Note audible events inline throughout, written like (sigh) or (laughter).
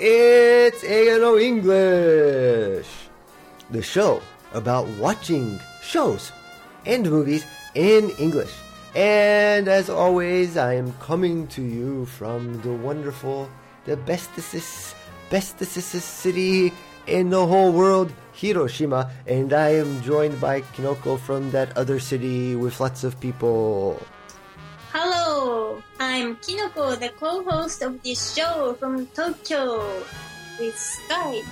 It's ANO English, the show about watching shows and movies in English. And as always, I am coming to you from the wonderful, the bestest, bestest city in the whole world, Hiroshima. And I am joined by Kinoko from that other city with lots of people. Hello, I'm Kinoko, the co-host of this show from Tokyo with Sky.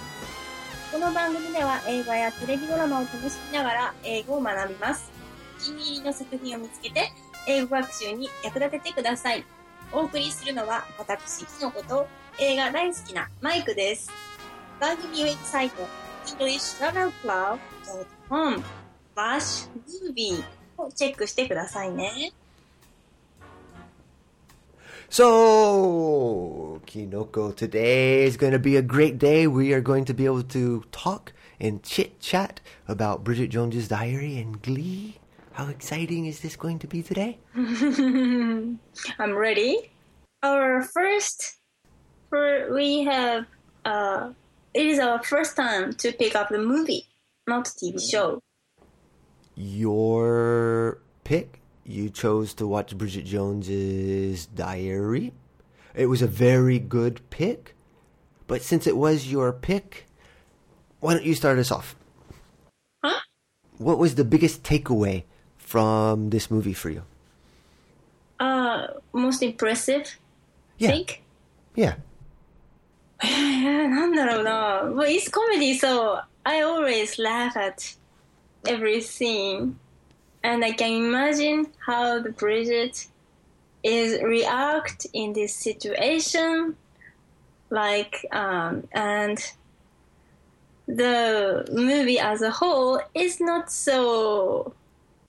この番組では映画やテレビドラマを楽しみながら英語を学びます。お気に入りの作品を見つけて英語学習に役立ててください。お送りするのは私、キノコと映画大好きなマイクです。番組ウェブサイト englishtravelclub.com バッシュムービーをチェックしてくださいね。So, Kinoko, today is going to be a great day. We are going to be able to talk and chit chat about Bridget Jones's Diary and Glee. How exciting is this going to be today? (laughs) I'm ready. Our first, for we have, uh, it is our first time to pick up the movie, not TV show. Your pick, you chose to watch Bridget Jones's Diary. It was a very good pick, but since it was your pick, why don't you start us off? Huh? What was the biggest takeaway from this movie for you? Uh, most impressive. Yeah. Think. Yeah. (laughs) well, it's comedy, so I always laugh at everything. And I can imagine how the Bridget is react in this situation. Like, um, and the movie as a whole is not so,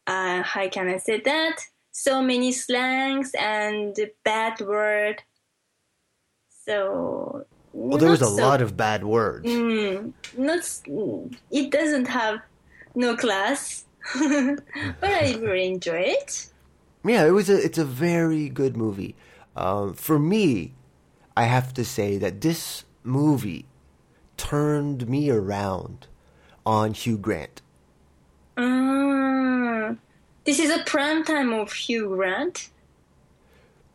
uh, how can I say that? So many slangs and bad word. So, Well, there was a so- lot of bad words. Mm, not it doesn't have no class, (laughs) but I really enjoy it. Yeah, it was a it's a very good movie. Um, for me, I have to say that this movie turned me around on Hugh Grant. Mm, this is a prime time of Hugh Grant.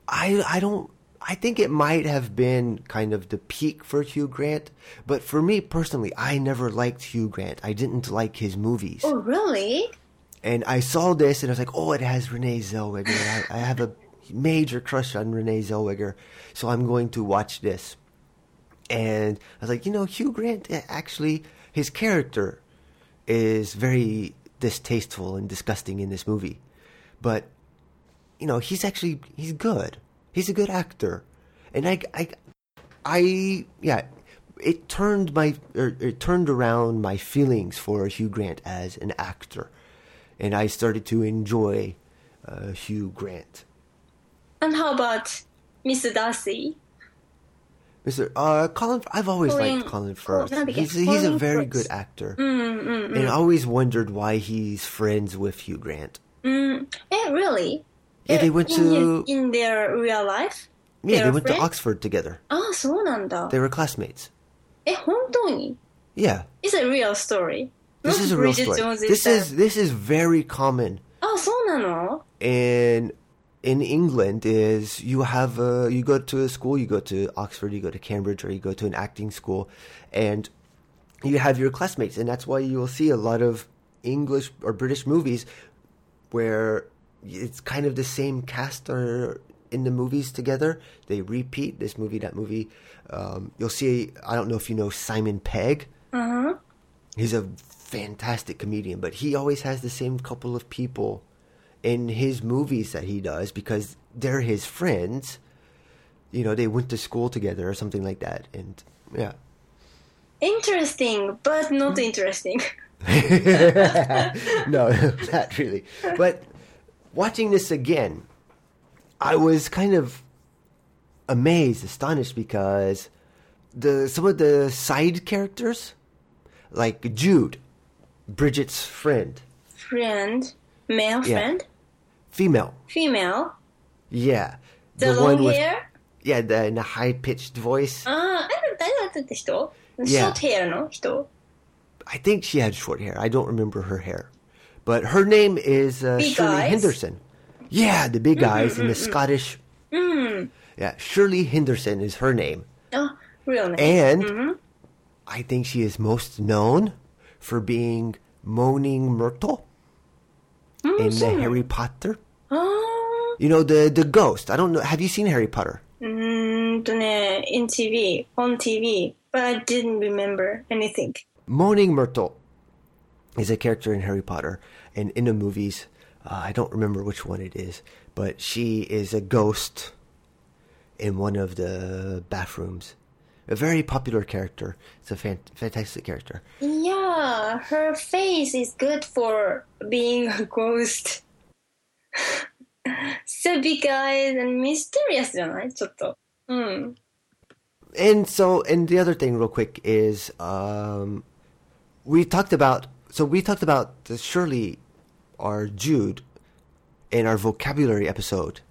I I don't I think it might have been kind of the peak for Hugh Grant, but for me personally, I never liked Hugh Grant. I didn't like his movies. Oh, really? And I saw this and I was like, oh, it has Renee Zellweger. I, I have a major crush on Renee Zellweger, so I'm going to watch this. And I was like, you know, Hugh Grant, eh, actually, his character is very distasteful and disgusting in this movie. But, you know, he's actually, he's good. He's a good actor. And I, I, I, yeah, it turned my, er, it turned around my feelings for Hugh Grant as an actor And I started to enjoy uh, Hugh Grant. And how about Mr. Darcy? Mr. Uh, Colin, I've always Colin- liked Colin Firth. oh, he's, he's a Colin very Firth. good actor. Mm, mm, And I always wondered why he's friends with Hugh Grant. mm. Eh, really? Yeah, Eh, they went in, to- in their real life? Yeah, they They're went to friends? Oxford together. ああ、そうなんだ They。were classmates. え、本当に Yeah, It's a real story. This is a real story. This is this is very common. Oh, so no. And in England is you have a, you go to a school, you go to Oxford, you go to Cambridge, or you go to an acting school, and you have your classmates, and that's why you will see a lot of English or British movies where it's kind of the same cast or in the movies together. They repeat this movie, that movie. Um, you'll see. I don't know if you know Simon Pegg. Uh huh. He's a fantastic comedian, but he always has the same couple of people in his movies that he does because they're his friends. You know, they went to school together or something like that, and yeah. Interesting, but not hmm? interesting. (laughs) (laughs) no, (laughs) not really. But watching this again, I was kind of amazed, astonished because the some of the side characters, like Jude, Bridget's friend. Friend, male yeah. friend. Female. Female. Yeah. The, the long one with, hair. Yeah, the, in a high pitched voice. Ah, uh, yeah. Short hair, no? I think she had short hair. I don't remember her hair, but her name is uh, Shirley eyes. Henderson. Yeah, the big mm -hmm, eyes in the mm -hmm. Scottish. Mm. Yeah, Shirley Henderson is her name. Oh, real name. And -hmm. I think she is most known for being Moaning Myrtle oh, in the Harry Potter. Oh. You know the the ghost. I don't know. Have you seen Harry Potter? Mm, in TV, on TV, but I didn't remember anything. Moaning Myrtle is a character in Harry Potter and in the movies. Uh, I don't remember which one it is, but she is a ghost in one of the bathrooms A very popular character. It's a fan- fantastic character. Yeah, her face is good for being a ghost. so big eyes and mysterious じゃないちょっと。うん。 And so, and the other thing, real quick, is um, we talked about. So we talked about the Shirley or Jude in our vocabulary episode,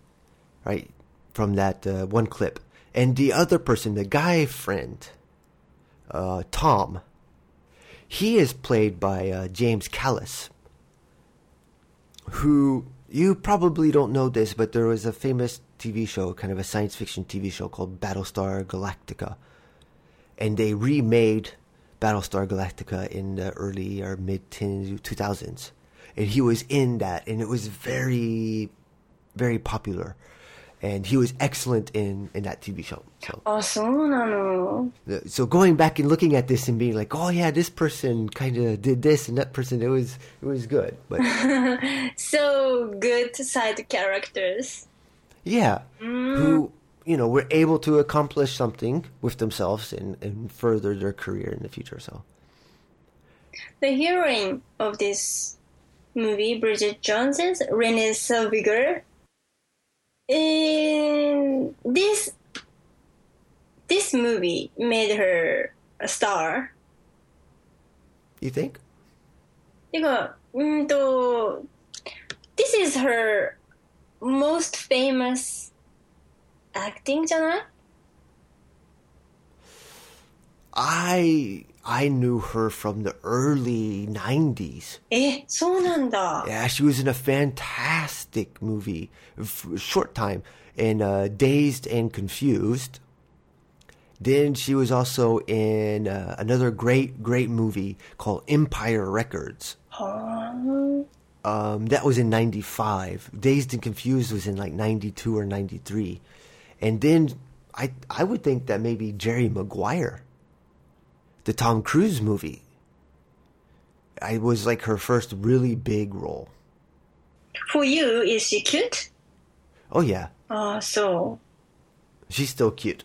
right? From that uh, one clip, and the other person, the guy friend, uh, Tom. He is played by uh, James Callis, who you probably don't know this, but there was a famous TV show, kind of a science fiction TV show called Battlestar Galactica, and they remade Battlestar Galactica in the early or mid 2000s, and he was in that, and it was very, very popular, and he was excellent in in that TV show. So. So So going back and looking at this and being like, oh yeah, this person kind of did this and that person, it was it was good. But (laughs) so good side characters. Yeah, mm. who you know were able to accomplish something with themselves and and further their career in the future. So the heroine of this movie, Bridget Jones's Renee Zellweger, In this this movie made her a star. you think? てか、うんと、this is her most famous acting じゃない I I knew her from the early '90s. え、そうなんだ。 Yeah, she was in a fantastic movie, f- short time, in uh, Dazed and Confused. Then she was also in uh, another great, great movie called Empire Records. はー Um, that was in '95. Dazed and Confused was in like '92 or '93, and then I I would think that maybe Jerry Maguire, the Tom Cruise movie. I was like her first really big role. For you, is she cute? Oh yeah. Oh, uh, so. She's still cute.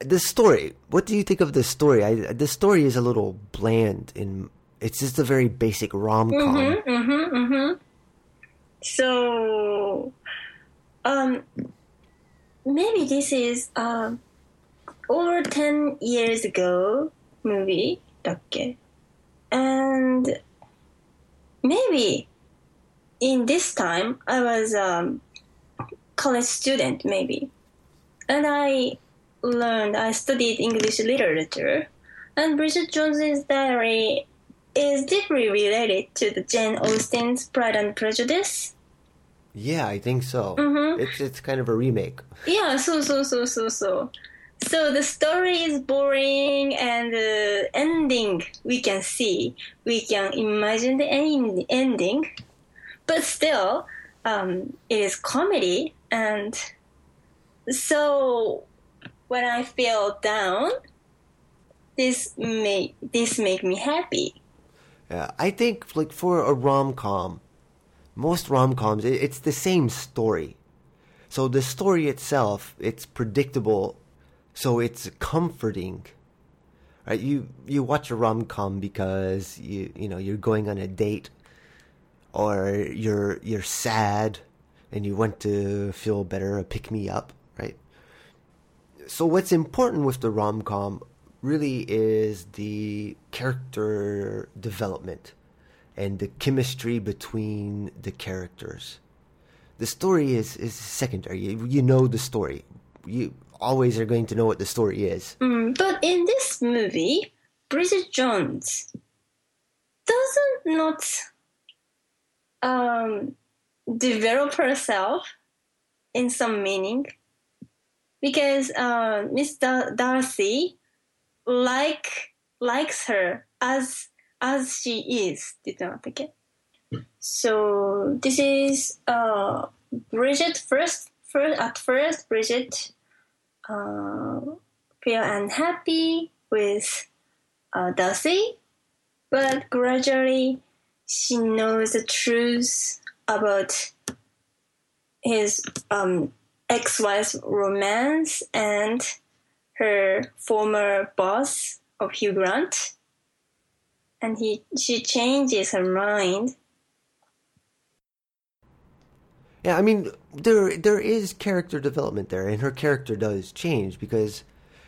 The story. What do you think of the story? I, the story is a little bland, and it's just a very basic rom com. Mm-hmm, mm-hmm, mm-hmm. So, um, maybe this is um over 10 years ago movie, And maybe in this time, I was a college student, maybe. And I learned, I studied English literature. And Bridget Jones's diary is deeply related to the Jane Austen's Pride and Prejudice. Yeah, I think so. Mm-hmm. It's it's kind of a remake. Yeah, so so so so so. So the story is boring and the ending we can see, we can imagine the end- ending, but still, um, it is comedy and so when I feel down, this make this make me happy. Yeah, I think like for a rom com, most rom coms it, it's the same story. So the story itself, it's predictable, so it's comforting. Right? You you watch a rom com because you you know you're going on a date, or you're you're sad, and you want to feel better, or pick me up, right? So what's important with the rom com really is the character development and the chemistry between the characters. The story is, is secondary. You, you know the story. you always are going to know what the story is. Mm, but in this movie, Bridget Jones doesn't not um, develop herself in some meaning because uh, Miss Darcy like likes her as as she is. Did not okay. So this is uh, Bridget first. First at first, Bridget uh, feel unhappy with uh, Darcy, but gradually she knows the truth about his um, ex-wife's romance and her former boss of Hugh Grant, and he she changes her mind. Yeah, I mean there there is character development there, and her character does change because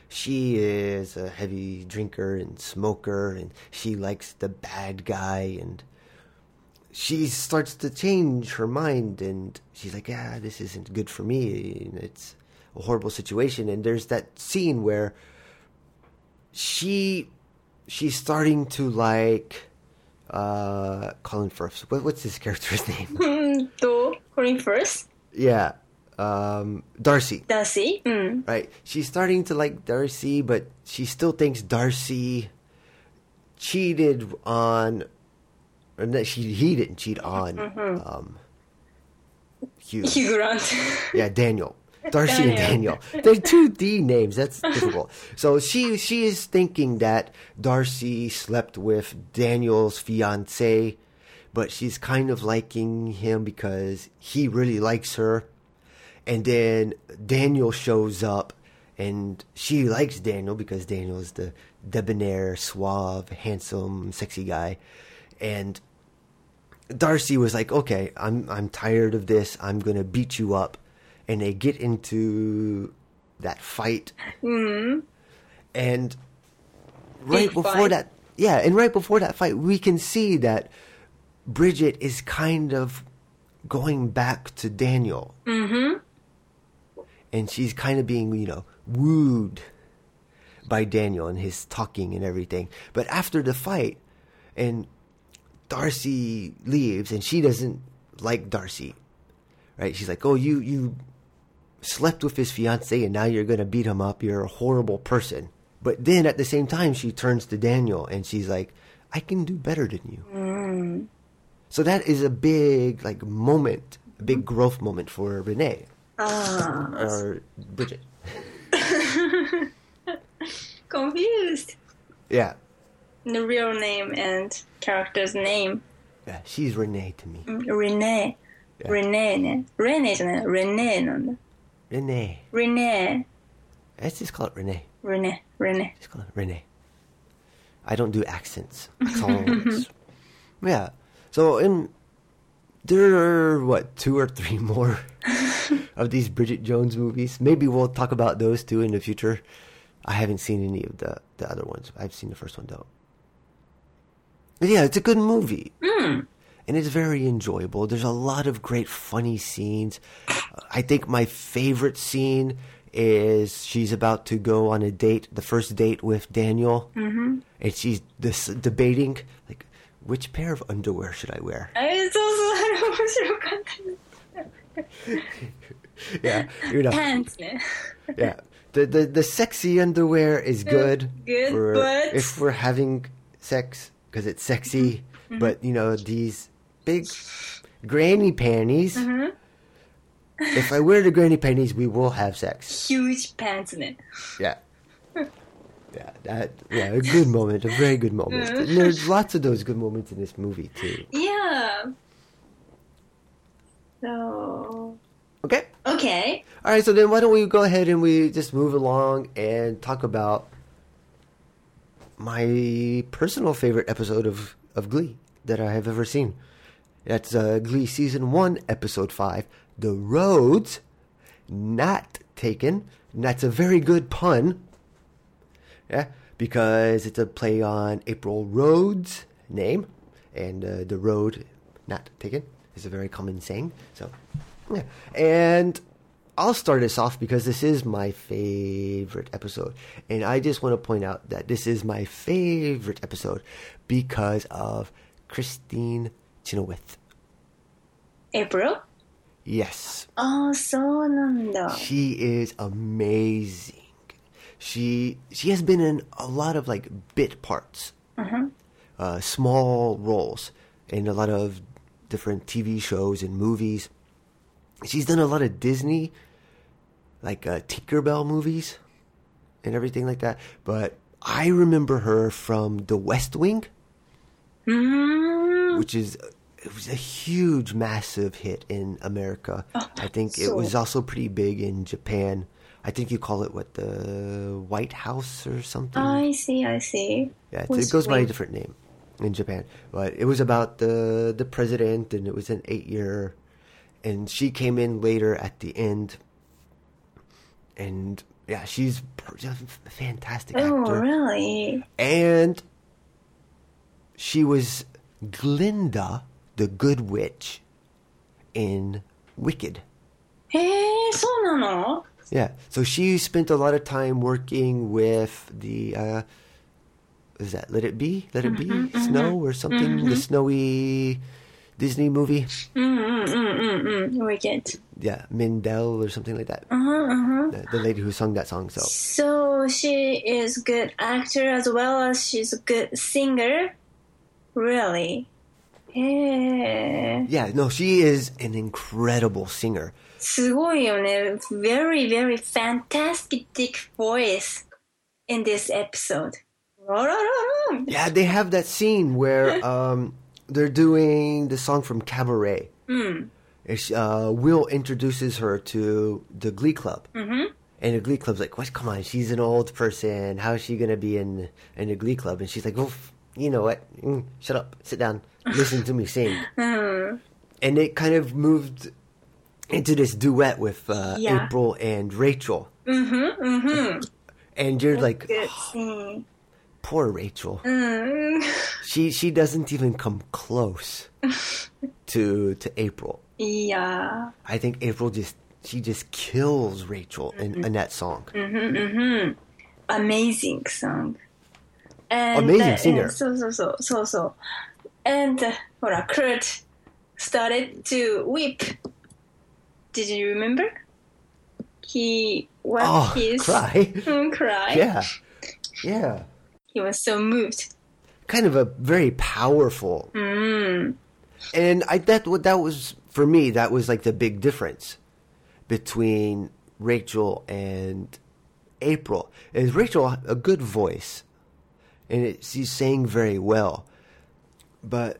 she is a heavy drinker and smoker, and she likes the bad guy, and she starts to change her mind, and she's like, "Yeah, this isn't good for me, and it's a horrible situation." And there's that scene where she she's starting to like uh Colin Firth. What, what's his character's (laughs) name? (laughs) First. Yeah. Um, Darcy. Darcy. Mm. Right. She's starting to like Darcy, but she still thinks Darcy cheated on, or that she he didn't cheat on mm-hmm. um, (laughs) Hugh. Hugh Grant. yeah, Daniel. Darcy Daniel. and Daniel. They're two D names. That's (laughs) difficult. So she she is thinking that Darcy slept with Daniel's fiance but she's kind of liking him because he really likes her. And then Daniel shows up and she likes Daniel because Daniel's the debonair, suave, handsome, sexy guy. And Darcy was like, "Okay, I'm I'm tired of this. I'm gonna beat you up," and they get into that fight. Mm-hmm. And right Big before fight. that, yeah, and right before that fight, we can see that Bridget is kind of going back to Daniel, mm-hmm. and she's kind of being, you know, wooed by Daniel and his talking and everything. But after the fight, and Darcy leaves, and she doesn't like Darcy, right? She's like, "Oh, you you slept with his fiance, and now you're gonna beat him up. You're a horrible person." But then at the same time, she turns to Daniel, and she's like, "I can do better than you." So that is a big like moment, a big growth moment for Renee Ah, or Bridget. (laughs) confused. Yeah, The real name and character's name. yeah, she's Renee to me. Renee. Yeah. Renee ね。Renee じゃない。Renee なんだ。 Renee. Renee. Let's just call it Renee. Renee. Renee. Just call it Renee. I don't do accents. (laughs) Accents. yeah. So in there are what two or three (laughs) more of these Bridget Jones movies. Maybe we'll talk about those too in the future. I haven't seen any of the the other ones. I've seen the first one though. But yeah, it's a good movie. And it's very enjoyable. There's a lot of great funny scenes. I think my favorite scene is she's about to go on a date, the first date with Daniel, mm-hmm. and she's this debating like which pair of underwear should I wear. (laughs) え、そうそう、あれ面白かった(laughs) です。 Yeah, you know, Pants ね。 yeah. The, the the sexy underwear is good. good, for but- if we're having sex because it's sexy, but you know these big granny panties. If I wear the granny panties, we will have sex. Huge pants ね。 Yeah. yeah, that yeah, a good moment, a very good moment. And there's lots of those good moments in this movie too. Yeah. So, Okay. okay. All right, so then why don't we go ahead and we just move along and talk about my personal favorite episode of, of Glee that I have ever seen. That's uh, Glee season one, episode five, "The Rhodes Not Taken." And that's a very good pun, yeah, because it's a play on April Rhodes' name, and uh, the road not taken is a very common saying. So, yeah, and I'll start us off because this is my favorite episode. And I just want to point out that this is my favorite episode because of Christine Chenoweth. April? Yes. ああ、そうなんだ。 She is amazing. She she has been in a lot of like bit parts, uh, small roles in a lot of different TV shows and movies. She's done a lot of Disney, like uh, Tinkerbell movies, and everything like that. But I remember her from The West Wing, うーん。which is it was a huge, massive hit in America. I think it was also pretty big in Japan. I think you call it what the White House or something. I see, I see. yeah, it, West it goes by a Wing. different name in Japan, but it was about the the president, and it was an eight year, and she came in later at the end, and yeah, she's per- just a fantastic Oh, actor, really? and she was Glinda, the Good Witch, in Wicked. へえ、そうなの yeah. So she spent a lot of time working with the. Uh, is that Let It Be? Let It Be mm-hmm, mm-hmm Snow mm-hmm, or something? Mm-hmm. The snowy Disney movie. Mm-hmm, mm-hmm, Wicked. Yeah, Mindel or something like that. Uh-huh, uh-huh. The, the, lady who sung that song. So. So she is good actor as well as she's a good singer. Really. Yeah. Yeah. No, she is an incredible singer. すごいよね。Very, very fantastic voice in this episode. ララララ Yeah, they have that scene where (laughs) um they're doing the song from Cabaret. And she- Uh, Will introduces her to the Glee Club. Mm-hmm. And the Glee Club's like, "What? Come on, she's an old person. How is she gonna be in in a Glee Club?" And she's like, "Well, f- you know what? Mm, shut up, sit down, listen to me sing." (laughs) And it kind of moved into this duet with uh, yeah. April and Rachel. Mm-hmm, mm-hmm. And you're That's like, oh, poor Rachel. Mm. (laughs) She she doesn't even come close (laughs) to to April. Yeah. I think April just she just kills Rachel mm-hmm. in, in that song. Mm-hmm, mm-hmm. Amazing song. And Amazing uh, singer. Uh, so so so so so, and uh, ほら Kurt started to weep did you remember? He wiped Oh, his cry. (laughs) Mm, cry. Yeah. Yeah. He was so moved. Kind of a very powerful. Mm. And I that what that was for me that was like the big difference between Rachel and April. Is Rachel a good voice and it, she's saying very well. But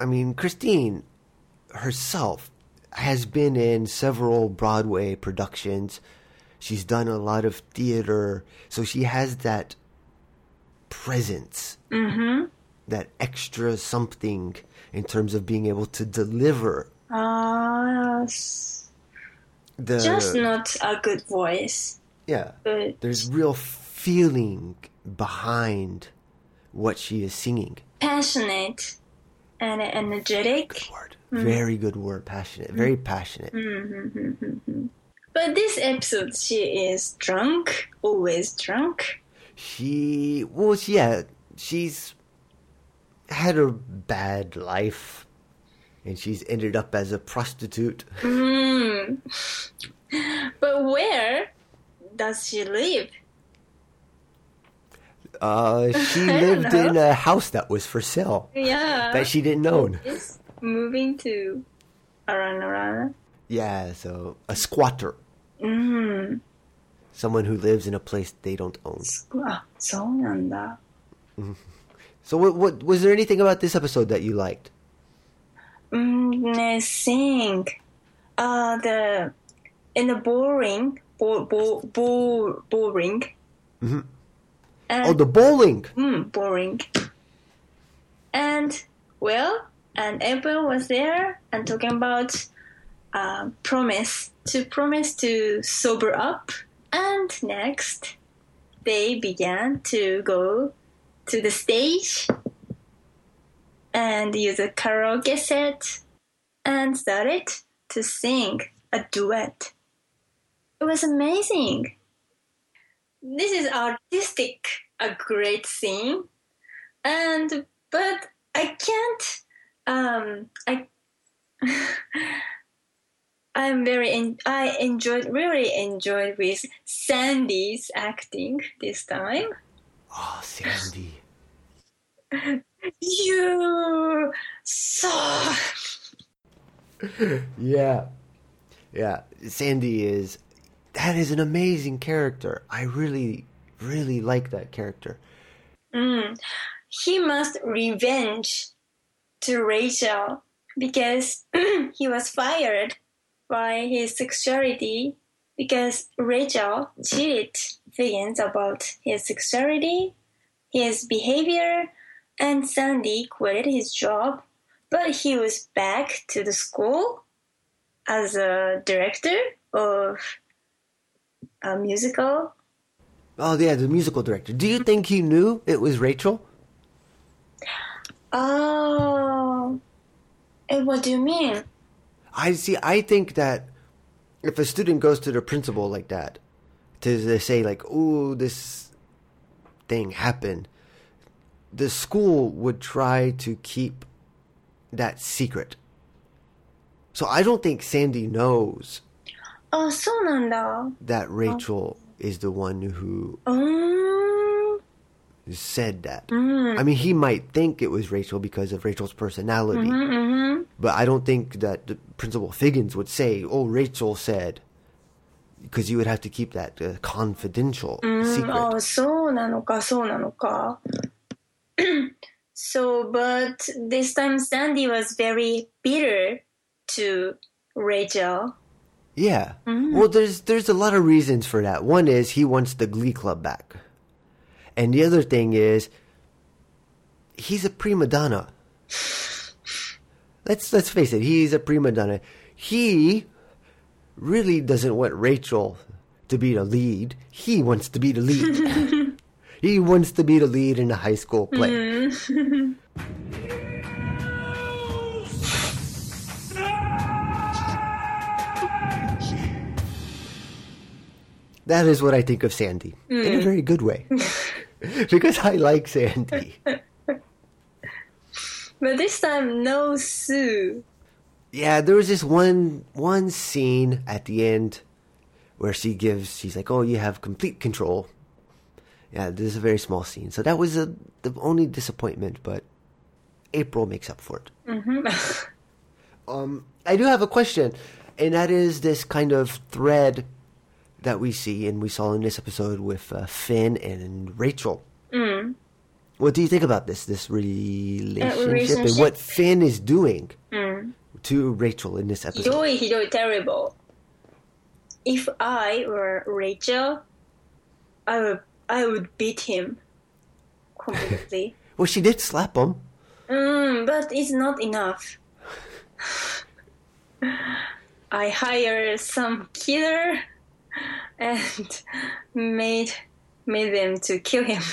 I mean Christine herself has been in several Broadway productions. She's done a lot of theater, so she has that presence, that extra something in terms of being able to deliver Ah, s- the just not a good voice, yeah. but There's real feeling behind what she is singing. passionate and energetic. Word, mm. very good word, passionate, very mm. passionate. Mm-hmm, mm-hmm, mm-hmm. But this episode, she is drunk, always drunk. She well, yeah, she's had a bad life, and she's ended up as a prostitute. Mm. (laughs) But where does she live? Uh, (laughs) she lived in a house that was for sale. Yeah. That she didn't own. Just moving to Aranarana. Yeah, so a squatter. Mm hmm. Someone who lives in a place they don't own. Ah, so. Mm-hmm. So what, what was there anything about this episode that you liked? Mm, I think uh, the in the boring bo- bo- bo- boring mm-hmm. And, the bowling. mm, boring. And, well, and everyone was there and talking about uh, promise to promise to sober up. And next, they began to go to the stage and use a karaoke set and started to sing a duet. it was amazing. This is artistic, a great scene, and but I can't. Um, I (laughs) I'm very. En- I enjoyed, really enjoyed with Sandy's acting this time. Oh, Sandy. (laughs) You so. (laughs) Yeah. Yeah. Sandy is. That is an amazing character. I really, really like that character. Mm. He must revenge to Rachel because (clears throat) he was fired by his sexuality because Rachel cheated Figgins about his sexuality, his behavior, and Sandy quit his job, but he was back to the school as a director of a musical. Oh, yeah, the musical director. Do you think he knew it was Rachel? Oh, and what do you mean? I see. I think that if a student goes to the principal like that, to, to say like, "Oh, this thing happened," the school would try to keep that secret. So I don't think Sandy knows あ、そうなんだ。 that Rachel is the one who うーん。 said that. I mean, he might think it was Rachel because of Rachel's personality, Mm-hmm. but I don't think that the principal Figgins would say, "Oh, Rachel said," because you would have to keep that uh, confidential secret. ああ、そうなのか、そうなのか。(clears throat) so, but this time Sandy was very bitter to Rachel. Yeah. Mm-hmm. Well, there's there's a lot of reasons for that. One is he wants the Glee Club back, and the other thing is he's a prima donna. Let's let's face it, he's a prima donna. He really doesn't want Rachel to be the lead. He wants to be the lead. (laughs) he wants to be the lead in a high school play. Mm-hmm. (laughs) That is what I think of Sandy in a very good way. (laughs) because I like Sandy. (laughs) But this time, no Sue. Yeah, there was this one one scene at the end where she gives she's like, "Oh, you have complete control." Yeah, this is a very small scene. So that was a, the only disappointment, but April makes up for it. (laughs) um, I do have a question, and that is this kind of thread that we see and we saw in this episode with uh, Finn and Rachel. Mm. What do you think about this this relationship, and relationship? what Finn is doing Mm. to Rachel in this ひ episode? どいひどい terrible. If I were Rachel, I would I would beat him completely. (laughs) Well, she did slap him. mm, but it's not enough. (sighs) I hired some killer (laughs) and made made them to kill him. (laughs)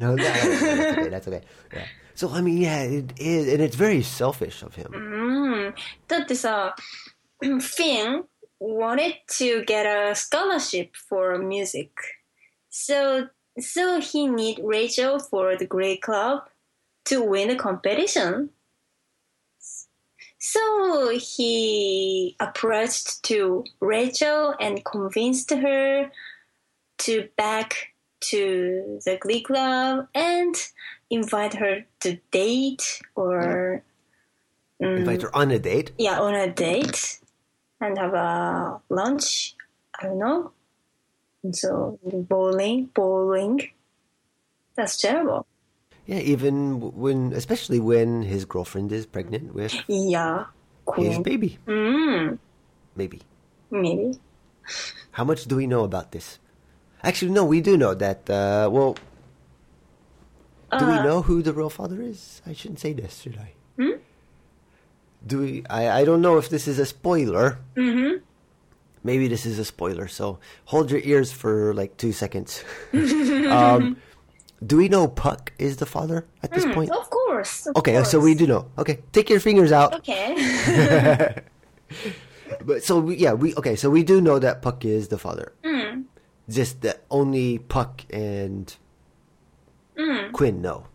No, no, no, no, that's okay. That's okay. Yeah. So I mean, yeah, it is, and it's very selfish of him. うん。だってさ、(clears throat) Finn wanted to get a scholarship for music. So, so he need Rachel for the Grey Club to win the competition. So he approached to Rachel and convinced her to back to the Glee Club and invite her to date or mm, Invite her on a date. yeah, on a date and have a lunch. I don't know. And so bowling, bowling. That's terrible. Yeah, even when, especially when his girlfriend is pregnant with Yeah, his baby, Mm, maybe. maybe. How much do we know about this? Actually, no, we do know that. Uh, well, do we Uh, know who the real father is? I shouldn't say this, should I? Hmm? Do we? I, I don't know if this is a spoiler. Mm-hmm. Maybe this is a spoiler, so hold your ears for like two seconds. (laughs) um, do we know Puck is the father at this mm, point? Of course. Of okay, course. so we do know. Okay, take your fingers out. Okay. (laughs) but so we, yeah, we okay, so we do know that Puck is the father. Mm. Just that only Puck and mm. Quinn know.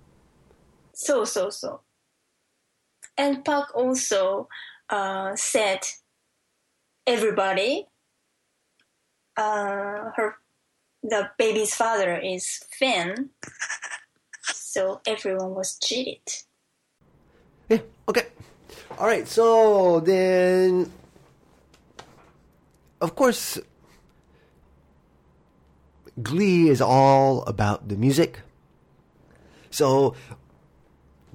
So so so. And Puck also uh, said everybody uh, her the baby's father is Finn, so everyone was cheated. Yeah. Okay. All right. So then, of course, Glee is all about the music. So,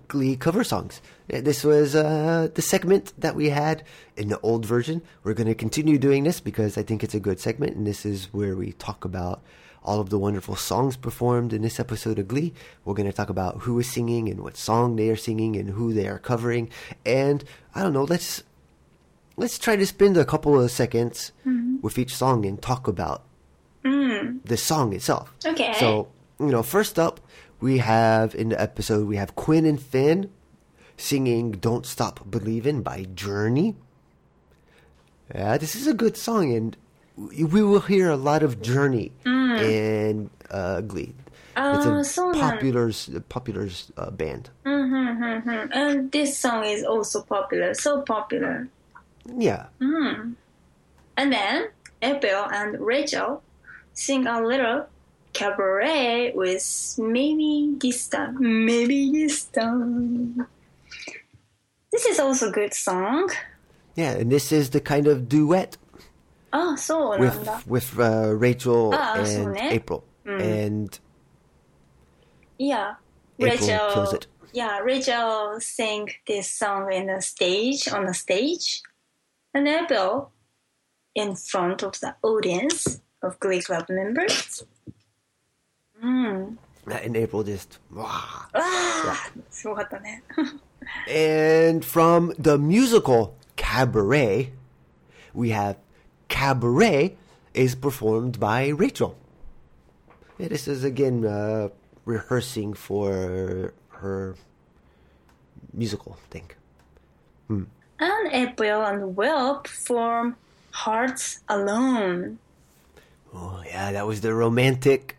Glee cover songs. This was uh, the segment that we had in the old version. We're going to continue doing this because I think it's a good segment, and this is where we talk about all of the wonderful songs performed in this episode of Glee. We're going to talk about who is singing and what song they are singing and who they are covering. And I don't know, let's let's try to spend a couple of seconds with each song and talk about the song itself. Okay. So, you know, first up, we have in the episode, we have Quinn and Finn singing Don't Stop Believin' by Journey. Yeah, this is a good song, and we will hear a lot of Journey and uh, Glee. Ah, it's so a nice. popular, popular uh, band. Mm-hmm, and this song is also popular, so popular. Yeah. And then April and Rachel sing a little cabaret with maybe this time, maybe this time. This is also good song. Yeah, and this is the kind of duet あ、そうなんだ。 with with uh, Rachel Ah, so and ne? April, and Yeah. April Rachel kills it. Yeah, Rachel sang this song in the stage on the stage. And April in front of the audience of Glee Club members. Mm. and April just wow. わあすごかったね。 (laughs) And from the musical Cabaret, we have Cabaret is performed by Rachel. Yeah, this is again uh, rehearsing for her musical thing. And April and Will perform Hearts Alone. Oh, yeah, that was the romantic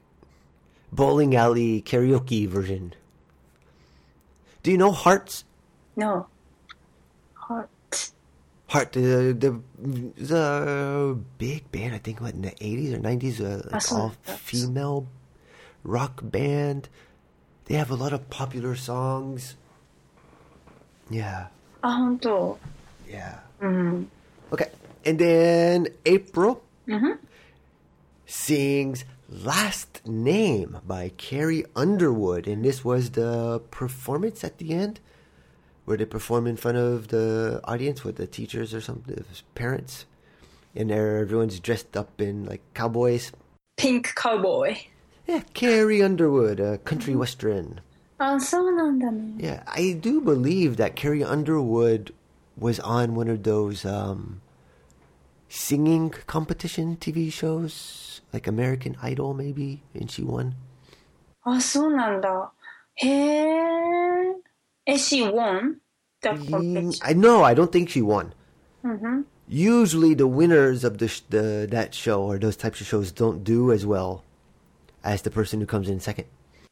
bowling alley karaoke version. Do you know Hearts? No. Heart. Heart, the the, the big band, I think, what in the eighties or nineties, uh, like all female rock band. They have a lot of popular songs. Yeah. Oh, Yeah. Mm-hmm. Okay, and then April mm-hmm. sings "Last Name" by Carrie Underwood, and this was the performance at the end where they perform in front of the audience with the teachers or something? parents, and there everyone's dressed up in like cowboys. Pink cowboy. Yeah, Carrie Underwood, a country western. Oh, so Yeah, I do believe that Carrie Underwood was on one of those um, singing competition TV shows, like American Idol maybe, and she won. Oh, so へえ。and she won. Mm, I know. I don't think she won. Mm-hmm. Usually, the winners of the, the that show or those types of shows don't do as well as the person who comes in second.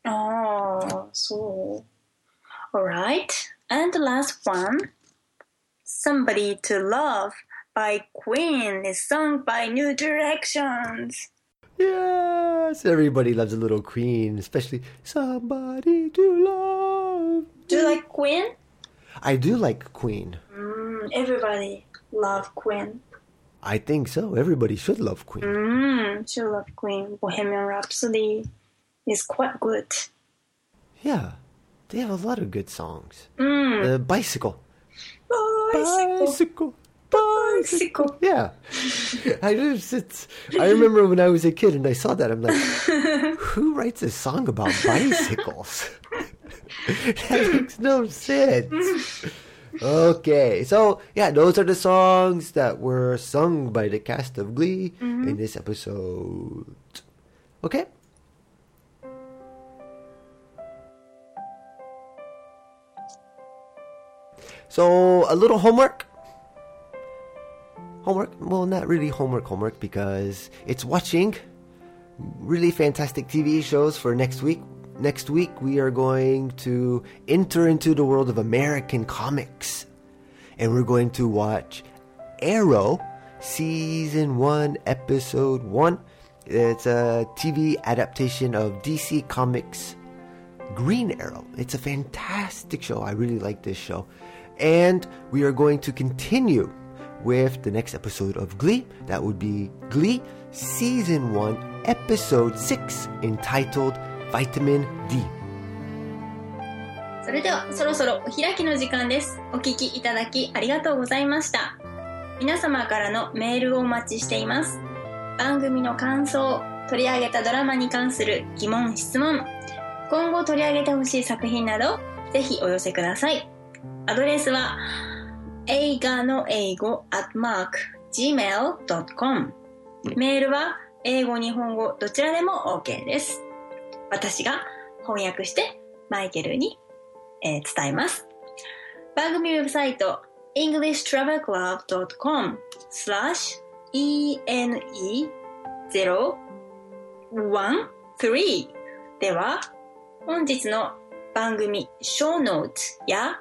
Oh, so all right. And the last one, "Somebody to Love" by Queen is sung by New Directions. Yes, everybody loves a little Queen, especially somebody to love. Do you like Queen? I do like Queen. Mm, everybody love Queen. I think so. Everybody should love Queen. Mm, should love Queen. Bohemian Rhapsody is quite good. Yeah, they have a lot of good songs. Mm. Uh, bicycle. Bicycle. Bicycle. Bicycle. Yeah. I just, it's, I remember when I was a kid and I saw that, I'm like, (laughs) who writes a song about bicycles? (laughs) that makes no sense. Okay, so yeah, those are the songs that were sung by the cast of Glee mm-hmm. in this episode. Okay? So, a little homework. Well, not really homework, homework, because it's watching really fantastic TV shows for next week. Next week, we are going to enter into the world of American comics. And we're going to watch Arrow, Season 1, Episode 1. It's a TV adaptation of DC Comics Green Arrow. It's a fantastic show. I really like this show. And we are going to continue with the next episode of Glee. That would be Glee Season 1, Episode 6, entitled Vitamin D. それではそろそろお開きの時間です。お聞きいただきありがとうございました。皆様からのメールをお待ちしています。番組の感想、取り上げたドラマに関する疑問、質問、今後取り上げてほしい作品など、ぜひお寄せください。アドレスは、映画の英語 at mark gmail.com メールは英語、日本語どちらでも OK です。私が翻訳してマイケルに、えー伝えます。番組ウェブサイト englishtravelclub.com slash ene013 では本日の番組 show notes や今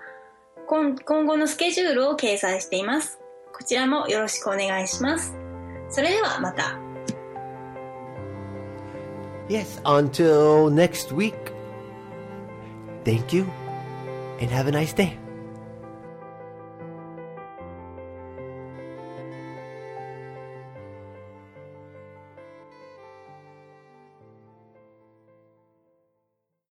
今後のスケジュールを掲載しています。こちらもよろしくお願いします。それではまた。Yes, until next week. Thank you and have a nice day.